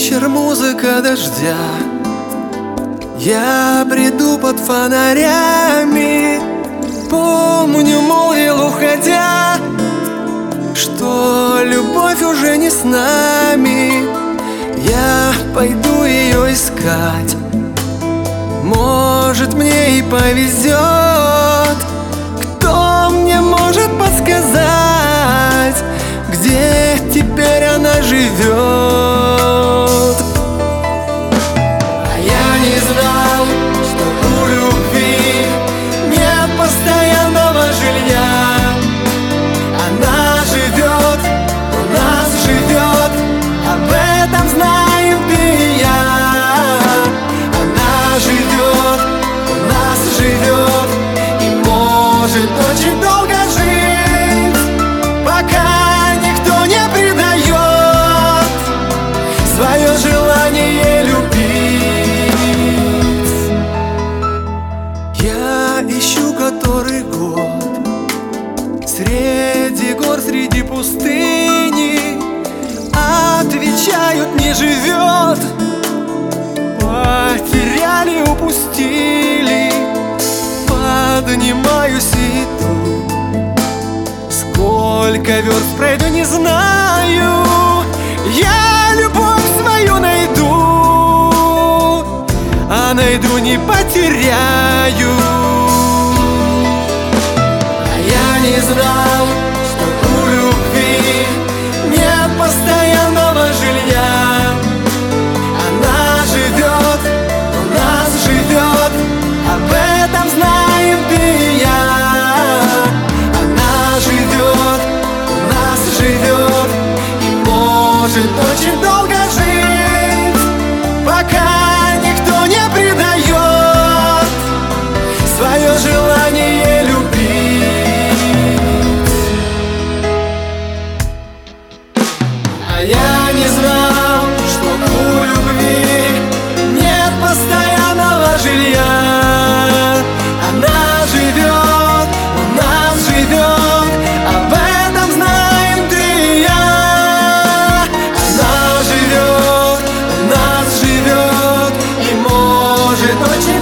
Вечер, музыка дождя. Я бреду под фонарями Помню, молвил, уходя Что любовь уже не с нами. Я пойду ее искать Может, мне и повезет пустыни Отвечают, не живет. Потеряли, упустили Поднимаюсь иду. Сколько верст пройду, не знаю. Я любовь свою найду А найду, не потеряю. Знал, что у может очень долго жить Пока никто не предает свое желание я не знал, что у любви нет постоянства noite.